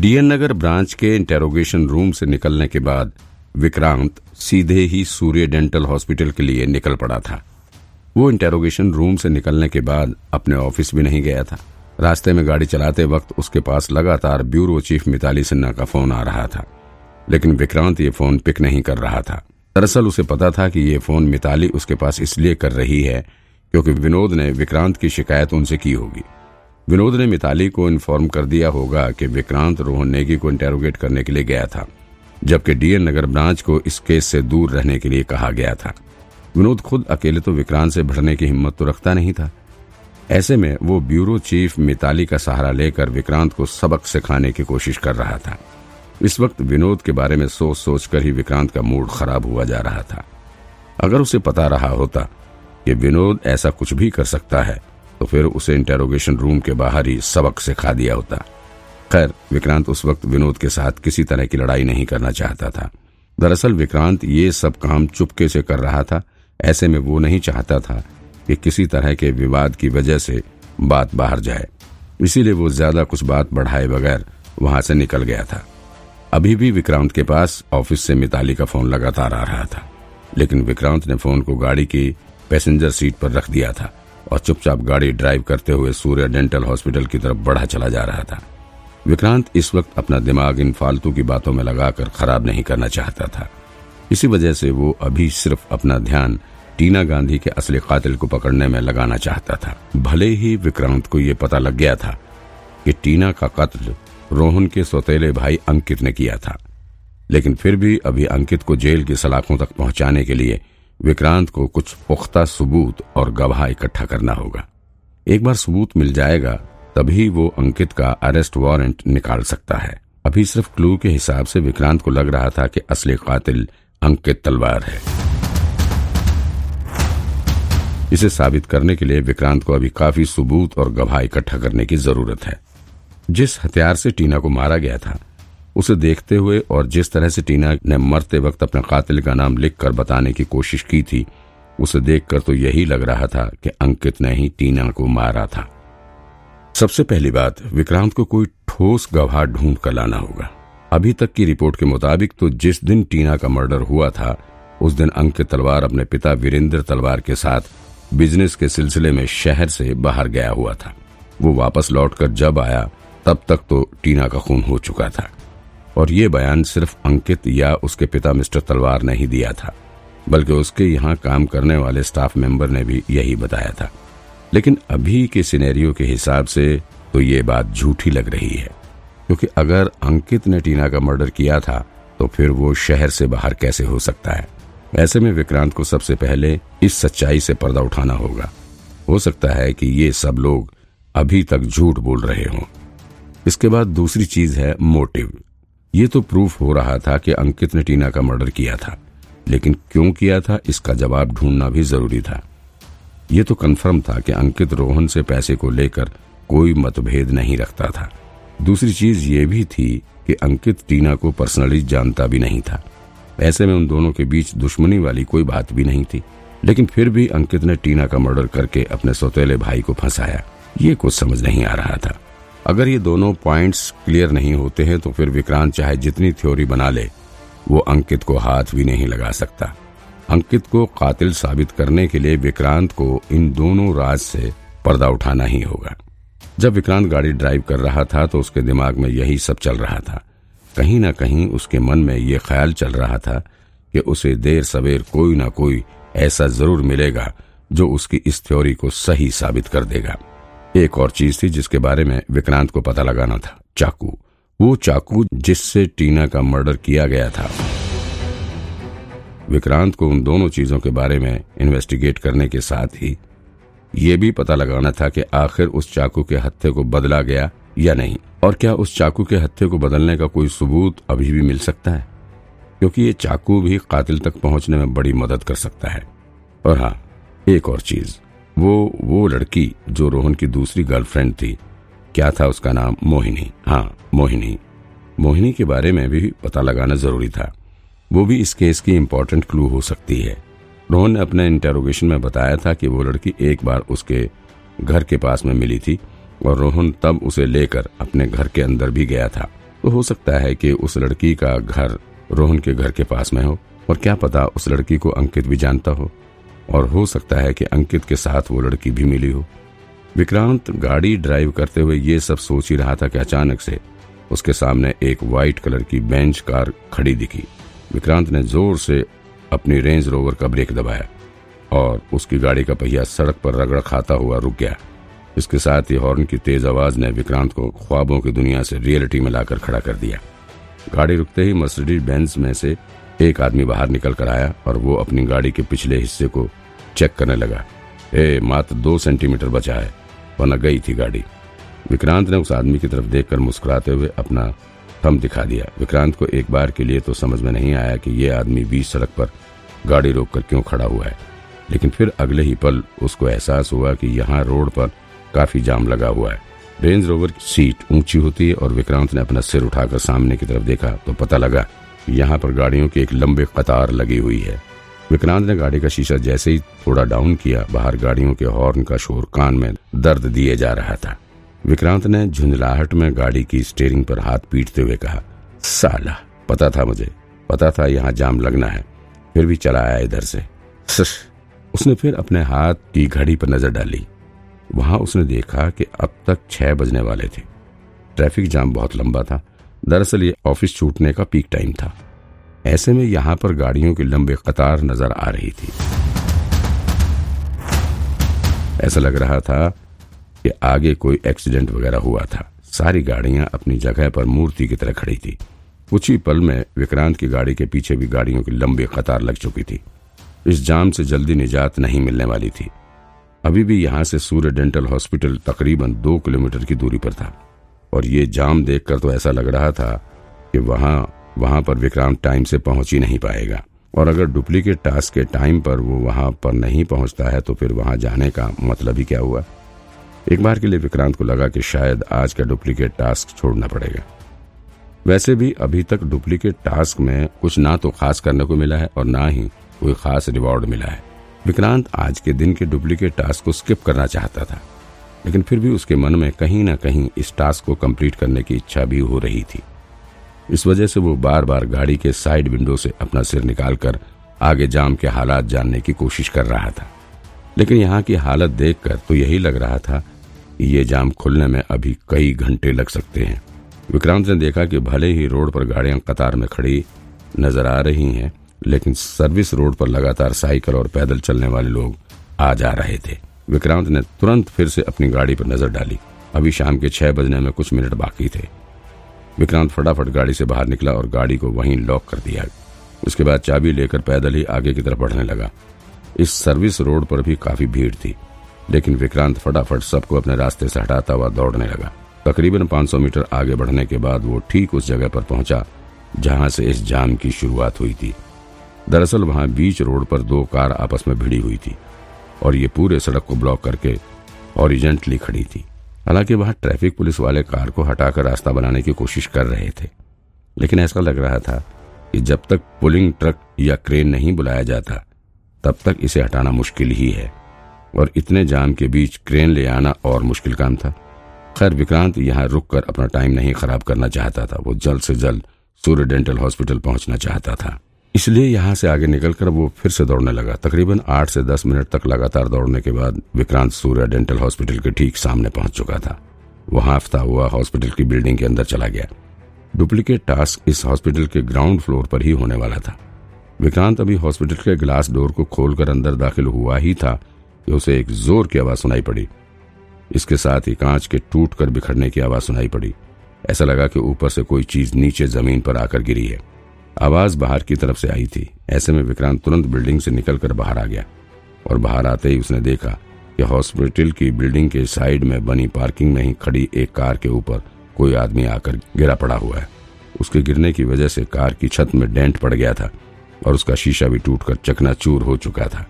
DN Nagar branch के interrogation room से निकलने के बाद विक्रांत सीधे ही सूर्य डेंटल हॉस्पिटल के लिए निकल पड़ा था। वो इंटेरोगेशन रूम से निकलने के बाद अपने ऑफ़िस भी नहीं गया था। रास्ते में गाड़ी चलाते वक्त उसके पास लगातार ब्यूरो चीफ मिताली सिन्हा का फ़ोन आ रहा था। लेकिन विक्रांत ये फ़ोन पिक नहीं कर रहा था। दरअसल उसे पता था कि ये फ़ोन मिताली उसके पास इसलिए कर रही है क्योंकि विनोद ने विक्रांत की शिकायत उनसे की होगी। विनोद ने मिताली को इन्फॉर्म कर दिया होगा कि विक्रांत रोहन नेगी को इंटेरोगेट करने के लिए गया था, जबकि डीएन नगर ब्रांच को इस केस से दूर रहने के लिए कहा गया था। विनोद खुद अकेले तो विक्रांत से भिड़ने की हिम्मत तो रखता नहीं था। ऐसे में वो ब्यूरो चीफ मिताली का सहारा लेकर विक्रांत को सबक सिखाने की कोशिश कर रहा था। इस वक्त विनोद के बारे में सोच सोच कर ही विक्रांत का मूड खराब हुआ जा रहा था। अगर उसे पता रहा होता कि विनोद ऐसा कुछ भी कर सकता है तो फिर उसे इंटेरोगेशन रूम के बाहर ही सबक से खा दिया होता। खैर, विक्रांत उस वक्त विनोद के साथ किसी तरह की लड़ाई नहीं करना चाहता था। दरअसल विक्रांत ये सब काम चुपके से कर रहा था, ऐसे में वो नहीं चाहता था कि किसी तरह के विवाद की वजह से बात बाहर जाए। इसीलिए वो ज़्यादा कुछ बात बढ़ाए बगैर वहाँ से निकल गया था। अभी भी विक्रांत के पास ऑफ़िस से मिताली का फ़ोन लगातार आ रहा था, लेकिन विक्रांत ने फ़ोन को गाड़ी की पैसेंजर सीट पर रख दिया था। और चुपचाप गाड़ी ड्राइव करते हुए सूर्य डेंटल हॉस्पिटल की तरफ़ बढ़ा चला जा रहा था। विक्रांत इस वक्त अपना दिमाग इन फालतू की बातों में लगाकर खराब नहीं करना चाहता था। इसी वजह से वो अभी सिर्फ़ अपना ध्यान टीना गांधी के असली कातिल को पकड़ने में लगाना चाहता था। भले ही विक्रांत को ये पता लग गया था कि टीना का कत्ल रोहन के सौतेले भाई अंकित ने किया था, लेकिन फिर भी अभी अंकित को जेल की सलाखों तक पहुँचाने के लिए विक्रांत को कुछ पुख्ता सबूत और गवाह इकट्ठा करना होगा। एक बार सबूत मिल जाएगा, तभी वो अंकित का अरेस्ट वारंट निकाल सकता है। अभी सिर्फ़ क्लू के हिसाब से विक्रांत को लग रहा था कि असली कातिल अंकित तलवार है। इसे साबित करने के लिए विक्रांत को अभी काफ़ी सबूत और गवाह इकट्ठा करने की ज़रूरत है। जिस हथियार से टीना को मारा गया था उसे देखते हुए और जिस तरह से टीना ने मरते वक्त अपने कातिल का नाम लिखकर बताने की कोशिश की थी, उसे देखकर तो यही लग रहा था कि अंकित ने ही टीना को मारा था। सबसे पहली बात, विक्रांत को कोई ठोस गवाह ढूंढ कर लाना होगा। अभी तक की रिपोर्ट के मुताबिक तो जिस दिन टीना का मर्डर हुआ था, उस दिन अंकित तलवार अपने पिता वीरेंद्र तलवार के साथ बिज़नेस के सिलसिले में शहर से बाहर गया हुआ था। वो वापस लौटकर जब आया, तब तक तो टीना का खून हो चुका था। और ये बयान सिर्फ़ अंकित या उसके पिता मिस्टर तलवार ने ही दिया था, बल्कि उसके यहाँ काम करने वाले स्टाफ मेंबर ने भी यही बताया था। लेकिन अभी के सिनेरियो के हिसाब से तो ये बात झूठी लग रही है, क्योंकि अगर अंकित ने टीना का मर्डर किया था तो फिर वो शहर से बाहर कैसे हो सकता है? ऐसे में विक्रांत को सबसे पहले इस सच्चाई से पर्दा उठाना होगा। हो सकता है कि ये सब लोग अभी तक झूठ बोल रहे हों। इसके बाद दूसरी चीज़ है मोटिव। ये तो प्रूफ हो रहा था कि अंकित ने टीना का मर्डर किया था, लेकिन क्यों किया था, इसका जवाब ढूंढना भी ज़रूरी था। ये तो कंफर्म था कि अंकित रोहन से पैसे को लेकर कोई मतभेद नहीं रखता था। दूसरी चीज़ ये भी थी कि अंकित टीना को पर्सनली जानता भी नहीं था। ऐसे में उन दोनों के बीच दुश्मनी वाली कोई बात भी नहीं थी, लेकिन फिर भी अंकित ने टीना का मर्डर करके अपने सौतेले भाई को फंसाया। ये कुछ समझ नहीं आ रहा था। अगर ये दोनों पॉइंट्स क्लियर नहीं होते हैं तो फिर विक्रांत चाहे जितनी थ्योरी बना ले, वो अंकित को हाथ भी नहीं लगा सकता। अंकित को कातिल साबित करने के लिए विक्रांत को इन दोनों राज से पर्दा उठाना ही होगा। जब विक्रांत गाड़ी ड्राइव कर रहा था तो उसके दिमाग में यही सब चल रहा था। कहीं ना कहीं उसके मन में ये ख्याल चल रहा था कि उसे देर सवेर कोई ना कोई ऐसा ज़रूर मिलेगा जो उसकी इस थ्योरी को सही साबित कर देगा। एक और चीज़ थी जिसके बारे में विक्रांत को पता लगाना था, चाकू। वो चाकू जिससे टीना का मर्डर किया गया था। विक्रांत को उन दोनों चीज़ों के बारे में इन्वेस्टिगेट करने के साथ ही ये भी पता लगाना था कि आखिर उस चाकू के हत्थे को बदला गया या नहीं। और क्या उस चाकू के हत्थे को बदलने का कोई सबूत अभी भी मिल सकता है? क्योंकि ये चाकू भी कातिल तक पहुँचने में बड़ी मदद कर सकता है। और हाँ एक और चीज़। वो वो लड़की जो रोहन की दूसरी गर्लफ्रेंड थी। क्या था उसका नाम? मोहिनी। हाँ मोहिनी। मोहिनी के बारे में भी पता लगाना ज़रूरी था। वो भी इस केस की इम्पोर्टेंट क्लू हो सकती है। रोहन ने अपने इंटेरोगेशन में बताया था कि वो लड़की एक बार उसके घर के पास में मिली थी और रोहन तब उसे लेकर अपने घर के अंदर भी गया था। तो हो सकता है कि उस लड़की का घर रोहन के घर के पास में हो और क्या पता उस लड़की को अंकित भी जानता हो। और हो सकता है कि अंकित के साथ वो लड़की भी मिली हो। विक्रांत गाड़ी ड्राइव करते हुए ये सब सोच ही रहा था कि अचानक से उसके सामने एक व्हाइट कलर की बेंच कार खड़ी दिखी। विक्रांत ने ज़ोर से अपनी रेंज रोवर का ब्रेक दबाया और उसकी गाड़ी का पहिया सड़क पर रगड़ खाता हुआ रुक गया। इसके साथ ही हॉर्न की तेज आवाज़ ने विक्रांत को ख्वाबों की दुनिया से रियलिटी में लाकर खड़ा कर दिया। गाड़ी रुकते ही मर्सिडीज बेंच में से एक आदमी बाहर निकल कर आया और वो अपनी गाड़ी के पिछले हिस्से को चेक करने लगा। ए, मात्र दो सेंटीमीटर बचा है, वरना गई थी गाड़ी। विक्रांत ने उस आदमी की तरफ़ देखकर मुस्कुराते हुए अपना थम दिखा दिया। विक्रांत को एक बार के लिए तो समझ में नहीं आया कि ये आदमी बीच सड़क पर गाड़ी रोककर क्यों खड़ा हुआ है। लेकिन फिर अगले ही पल उसको एहसास हुआ कि यहाँ रोड पर काफ़ी जाम लगा हुआ है। रेंज रोवर की सीट ऊँची होती है और विक्रांत ने अपना सिर उठाकर सामने की तरफ़ देखा तो पता लगा, यहाँ पर गाड़ियों की एक लंबे कतार लगी हुई है। विक्रांत ने गाड़ी का शीशा जैसे ही थोड़ा डाउन किया, बाहर गाड़ियों के हॉर्न का शोर कान में दर्द दिए जा रहा था। विक्रांत ने झुंझलाहट में गाड़ी की स्टेयरिंग पर हाथ पीटते हुए कहा, साला, पता था मुझे, पता था यहाँ जाम लगना है, फिर भी चला आया इधर से। उसने फिर अपने हाथ की घड़ी पर नज़र डाली। वहाँ उसने देखा कि अब तक छह बजने वाले थे। ट्रैफ़िक जाम बहुत लंबा था। दरअसल ये ऑफ़िस छूटने का पीक टाइम था। ऐसे में यहाँ पर गाड़ियों की लंबी कतार नज़र आ रही थी। ऐसा लग रहा था कि आगे कोई एक्सीडेंट वगैरह हुआ था। सारी गाड़ियाँ अपनी जगह पर मूर्ति की तरह खड़ी थी। कुछ ही पल में विक्रांत की गाड़ी के पीछे भी गाड़ियों की लंबी कतार लग चुकी थी। इस जाम से जल्दी निजात नहीं मिलने वाली थी। अभी भी यहाँ से सूर्य डेंटल हॉस्पिटल तकरीबन दो किलोमीटर की दूरी पर था। और ये जाम देखकर तो ऐसा लग रहा था कि वहाँ वहाँ पर विक्रांत टाइम से पहुँच ही नहीं पाएगा। और अगर डुप्लीकेट टास्क के टाइम पर वो वहाँ पर नहीं पहुँचता है तो फिर वहाँ जाने का मतलब ही क्या हुआ? एक बार के लिए विक्रांत को लगा कि शायद आज का डुप्लीकेट टास्क छोड़ना पड़ेगा। वैसे भी अभी तक डुप्लीकेट टास्क में कुछ ना तो खास करने को मिला है और ना ही कोई खास रिवॉर्ड मिला है। विक्रांत आज के दिन के डुप्लीकेट टास्क को स्किप करना चाहता था, लेकिन फिर भी उसके मन में कहीं ना कहीं इस टास्क को कंप्लीट करने की इच्छा भी हो रही थी। इस वजह से वो बार बार गाड़ी के साइड विंडो से अपना सिर निकालकर आगे जाम के हालात जानने की कोशिश कर रहा था। लेकिन यहाँ की हालत देखकर तो यही लग रहा था कि ये जाम खुलने में अभी कई घंटे लग सकते हैं। विक्रांत ने देखा कि भले ही रोड पर गाड़ियाँ कतार में खड़ी नज़र आ रही हैं, लेकिन सर्विस रोड पर लगातार साइकिल और पैदल चलने वाले लोग आ जा रहे थे। विक्रांत ने तुरंत फिर से अपनी गाड़ी पर नज़र डाली। अभी शाम के छह बजने में कुछ मिनट बाकी थे। विक्रांत फटाफट गाड़ी से बाहर निकला और गाड़ी को वहीं लॉक कर दिया। उसके बाद चाबी लेकर पैदल ही आगे की तरफ़ बढ़ने लगा। इस सर्विस रोड पर भी काफ़ी भीड़ थी, लेकिन विक्रांत फटाफट सबको अपने रास्ते से हटाता हुआ दौड़ने लगा। तकरीबन 500 मीटर आगे बढ़ने के बाद वो ठीक उस जगह पर पहुँचा, जहाँ से इस जाम की शुरुआत हुई थी। दरअसल वहाँ बीच रोड पर दो कार आपस में भिड़ी हुई थी, और ये पूरे सड़क को ब्लॉक करके ऑरिजेंटली खड़ी थी। हालाँकि वहाँ ट्रैफ़िक पुलिस वाले कार को हटाकर रास्ता बनाने की कोशिश कर रहे थे। लेकिन ऐसा लग रहा था कि जब तक पुलिंग ट्रक या क्रेन नहीं बुलाया जाता, तब तक इसे हटाना मुश्किल ही है। और इतने जाम के बीच क्रेन ले आना और मुश्किल काम था। खैर, विक्रांत यहाँ रुककर अपना टाइम नहीं खराब करना चाहता था। वो जल्द से जल्द सूर्य डेंटल हॉस्पिटल पहुँचना चाहता था। इसलिए यहाँ से आगे निकलकर वो फिर से दौड़ने लगा। तकरीबन आठ से दस मिनट तक लगातार दौड़ने के बाद विक्रांत सूर्य डेंटल हॉस्पिटल के ठीक सामने पहुँच चुका था। वो हाफता हुआ हॉस्पिटल की बिल्डिंग के अंदर चला गया। डुप्लीकेट टास्क इस हॉस्पिटल के ग्राउंड फ्लोर पर ही होने वाला था। विक्रांत अभी हॉस्पिटल के ग्लास डोर को खोलकर अंदर दाखिल हुआ ही था कि उसे एक ज़ोर की आवाज़ सुनाई पड़ी। इसके साथ ही कांच के टूट कर बिखरने की आवाज़ सुनाई पड़ी। ऐसा लगा कि ऊपर से कोई चीज़ नीचे ज़मीन पर आकर गिरी है। आवाज़ बाहर की तरफ़ से आई थी। ऐसे में विक्रांत तुरंत बिल्डिंग से निकलकर बाहर आ गया और बाहर आते ही उसने देखा कि हॉस्पिटल की बिल्डिंग के साइड में बनी पार्किंग में ही खड़ी एक कार के ऊपर कोई आदमी आकर गिरा पड़ा हुआ है। उसके गिरने की वजह से कार की छत में डेंट पड़ गया था और उसका शीशा भी टूटकर चकनाचूर हो चुका था।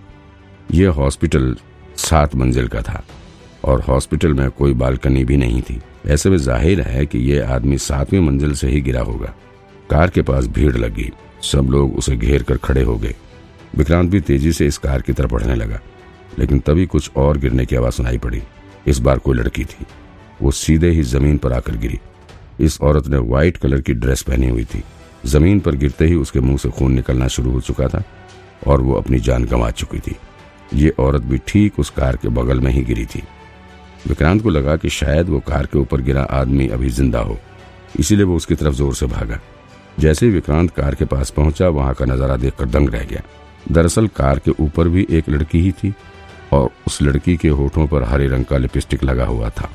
यह हॉस्पिटल सात मंजिल का था और हॉस्पिटल में कोई बालकनी भी नहीं थी। ऐसे में ज़ाहिर है कि यह आदमी सातवीं मंजिल से ही गिरा होगा। कार के पास भीड़ लगी। सब लोग उसे घेर कर खड़े हो गए। विक्रांत भी तेज़ी से इस कार की तरफ़ बढ़ने लगा, लेकिन तभी कुछ और गिरने की आवाज़ सुनाई पड़ी। इस बार कोई लड़की थी। वो सीधे ही ज़मीन पर आकर गिरी। इस औरत ने व्हाइट कलर की ड्रेस पहनी हुई थी। ज़मीन पर गिरते ही उसके मुँह से खून निकलना शुरू हो चुका था और वो अपनी जान गंवा चुकी थी। ये औरत भी ठीक उस कार के बगल में ही गिरी थी। विक्रांत को लगा कि शायद वो कार के ऊपर गिरा आदमी अभी ज़िंदा हो। इसीलिए वो उसकी तरफ़ ज़ोर से भागा। जैसे विक्रांत कार के पास पहुँचा, वहाँ का नज़ारा देखकर दंग रह गया। दरअसल कार के ऊपर भी एक लड़की ही थी और उस लड़की के होठों पर हरे रंग का लिपस्टिक लगा हुआ था।